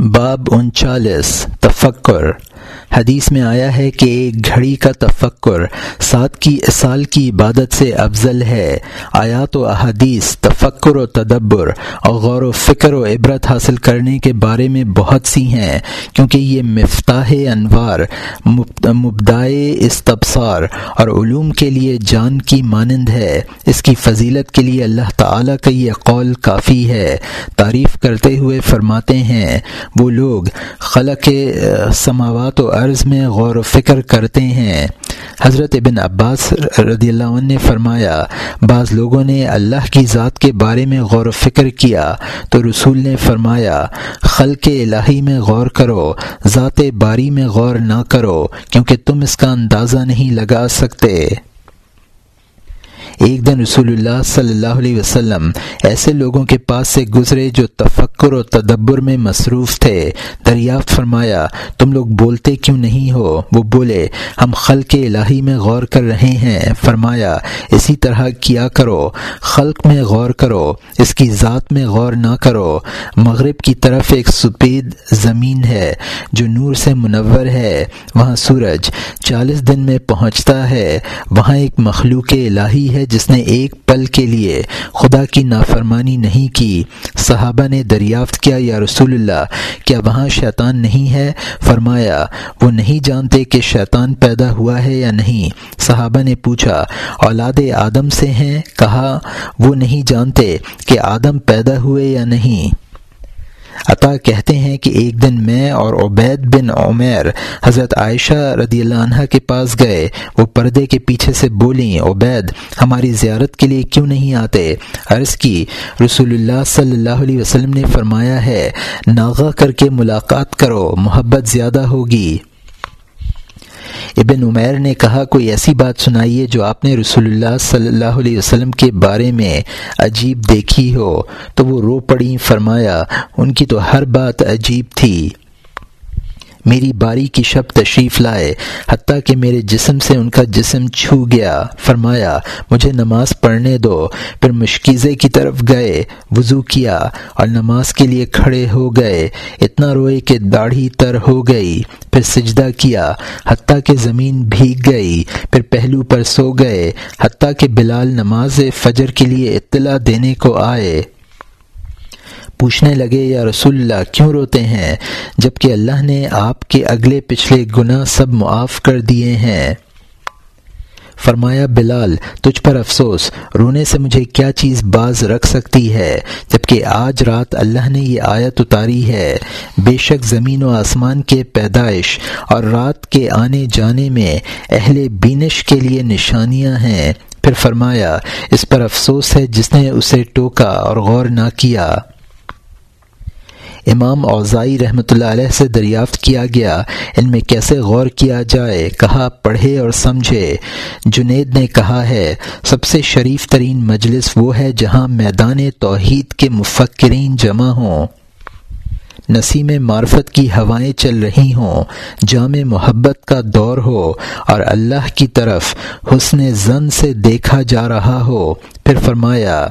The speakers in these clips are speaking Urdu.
باب انچالیس تفکر حدیث میں آیا ہے کہ ایک گھڑی کا تفکر سات کی سال کی عبادت سے افضل ہے۔ آیات و احادیث، تفکر و تدبر اور غور و فکر و عبرت حاصل کرنے کے بارے میں بہت سی ہیں، کیونکہ یہ مفتاح انوار مبدائے استبصار اور علوم کے لیے جان کی مانند ہے۔ اس کی فضیلت کے لیے اللہ تعالیٰ کا یہ قول کافی ہے۔ تعریف کرتے ہوئے فرماتے ہیں، وہ لوگ خلق سماوات و عرض میں غور و فکر کرتے ہیں۔ حضرت ابن عباس رضی اللہ عنہ نے فرمایا، بعض لوگوں نے اللہ کی ذات کے بارے میں غور و فکر کیا تو رسول نے فرمایا، خلق الہی میں غور کرو، ذات باری میں غور نہ کرو، کیونکہ تم اس کا اندازہ نہیں لگا سکتے۔ ایک دن رسول اللہ صلی اللہ علیہ وسلم ایسے لوگوں کے پاس سے گزرے جو تفکر و تدبر میں مصروف تھے۔ دریافت فرمایا، تم لوگ بولتے کیوں نہیں ہو؟ وہ بولے، ہم خلق الہی میں غور کر رہے ہیں۔ فرمایا، اسی طرح کیا کرو؟ خلق میں غور کرو، اس کی ذات میں غور نہ کرو۔ مغرب کی طرف ایک سپید زمین ہے جو نور سے منور ہے۔ وہاں سورج چالیس دن میں پہنچتا ہے۔ وہاں ایک مخلوق الہی ہے جس نے ایک پل کے لیے خدا کی نافرمانی نہیں کی، صحابہ نے دریافت کیا، یا رسول اللہ، کیا وہاں شیطان نہیں ہے؟ فرمایا، وہ نہیں جانتے کہ شیطان پیدا ہوا ہے یا نہیں. صحابہ نے پوچھا، اولاد آدم سے ہیں؟ کہا، وہ نہیں جانتے کہ آدم پیدا ہوئے یا نہیں. عطا کہتے ہیں کہ ایک دن میں اور عبید بن عمیر حضرت عائشہ رضی اللہ عنہ کے پاس گئے۔ وہ پردے کے پیچھے سے بولیں، عبید، ہماری زیارت کے لیے کیوں نہیں آتے؟ عرض کی، رسول اللہ صلی اللہ علیہ وسلم نے فرمایا ہے، ناغہ کر کے ملاقات کرو، محبت زیادہ ہوگی۔ ابن عمیر نے کہا، کوئی ایسی بات سنائیے جو آپ نے رسول اللہ صلی اللہ علیہ وسلم کے بارے میں عجیب دیکھی ہو۔ تو وہ رو پڑی، فرمایا، ان کی تو ہر بات عجیب تھی۔ میری باری کی شب تشریف لائے، حتیٰ کہ میرے جسم سے ان کا جسم چھو گیا۔ فرمایا، مجھے نماز پڑھنے دو۔ پھر مشکیزے کی طرف گئے، وضو کیا اور نماز کے لیے کھڑے ہو گئے۔ اتنا روئے کہ داڑھی تر ہو گئی۔ پھر سجدہ کیا، حتیٰ کہ زمین بھیگ گئی۔ پھر پہلو پر سو گئے، حتیٰ کہ بلال نماز فجر کے لیے اطلاع دینے کو آئے۔ پوچھنے لگے، یا رسول اللہ، کیوں روتے ہیں؟ جبکہ اللہ نے آپ کے اگلے پچھلے گناہ سب معاف کر دیے ہیں۔ فرمایا، بلال، تجھ پر افسوس، رونے سے مجھے کیا چیز باز رکھ سکتی ہے؟ جبکہ آج رات اللہ نے یہ آیت اتاری ہے، بے شک زمین و آسمان کے پیدائش اور رات کے آنے جانے میں اہل بینش کے لیے نشانیاں ہیں۔ پھر فرمایا، اس پر افسوس ہے جس نے اسے ٹوکا اور غور نہ کیا۔ امام اوزائی رحمۃ اللہ علیہ سے دریافت کیا گیا۔ ان میں کیسے غور کیا جائے کہا پڑھے اور سمجھے؟ جنید نے کہا ہے، سب سے شریف ترین مجلس وہ ہے جہاں میدان توحید کے مفکرین جمع ہوں۔ نسیم معرفت کی ہوائیں چل رہی ہوں جامع محبت کا دور ہو اور اللہ کی طرف حسن زن سے دیکھا جا رہا ہو۔ پھر فرمایا،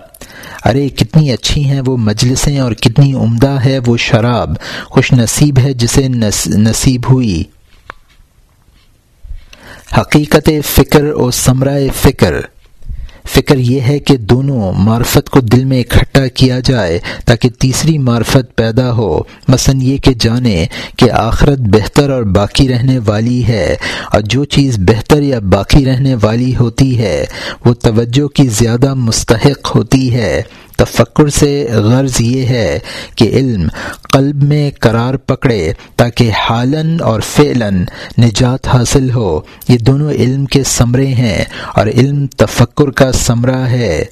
ارے کتنی اچھی ہیں وہ مجلسیں اور کتنی عمدہ ہے وہ شراب، خوش نصیب ہے جسے نصیب ہوئی۔ حقیقت فکر و ثمرۂ فکر۔ فکر یہ ہے کہ دونوں معرفت کو دل میں اکٹھا کیا جائے تاکہ تیسری معرفت پیدا ہو۔ مثلا یہ کہ جانے کہ آخرت بہتر اور باقی رہنے والی ہے اور جو چیز بہتر یا باقی رہنے والی ہوتی ہے، وہ توجہ کی زیادہ مستحق ہوتی ہے۔ تفکر سے غرض یہ ہے کہ علم قلب میں قرار پکڑے تاکہ حالن اور فعلاً نجات حاصل ہو۔ یہ دونوں علم کے ثمرے ہیں اور علم تفکر کا ثمرہ ہے۔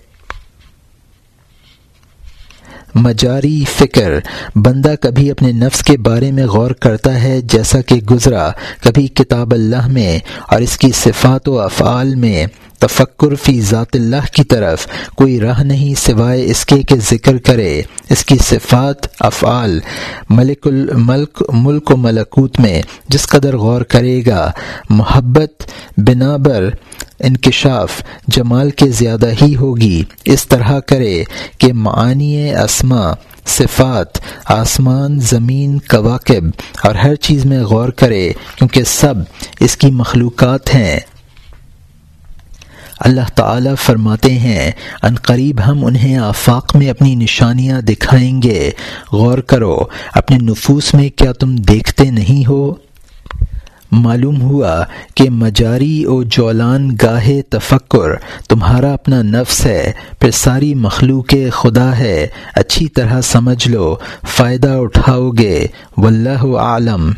مجاری فکر بندہ کبھی اپنے نفس کے بارے میں غور کرتا ہے جیسا کہ گزرا کبھی کتاب اللہ میں اور اس کی صفات و افعال میں۔ تفکر فی ذات اللہ کی طرف کوئی راہ نہیں سوائے اس کے کہ ذکر کرے، اس کی صفات، افعال، ملک الملک ملک و ملکوت میں جس قدر غور کرے گا۔ محبت بنابر انکشاف، جمال کے زیادہ ہی ہوگی۔ اس طرح کرے کہ معانی اسما صفات، آسمان، زمین، کواکب اور ہر چیز میں غور کرے، کیونکہ سب اس کی مخلوقات ہیں۔ اللہ تعالی فرماتے ہیں، ان قریب ہم انہیں آفاق میں اپنی نشانیاں دکھائیں گے۔ غور کرو، اپنے نفوس میں کیا تم دیکھتے نہیں ہو؟ معلوم ہوا کہ مجاری و جولان گاہ تفکر تمہارا اپنا نفس ہے، پھر ساری مخلوق خدا ہے۔ اچھی طرح سمجھ لو، فائدہ اٹھاؤ گے۔ واللہ عالم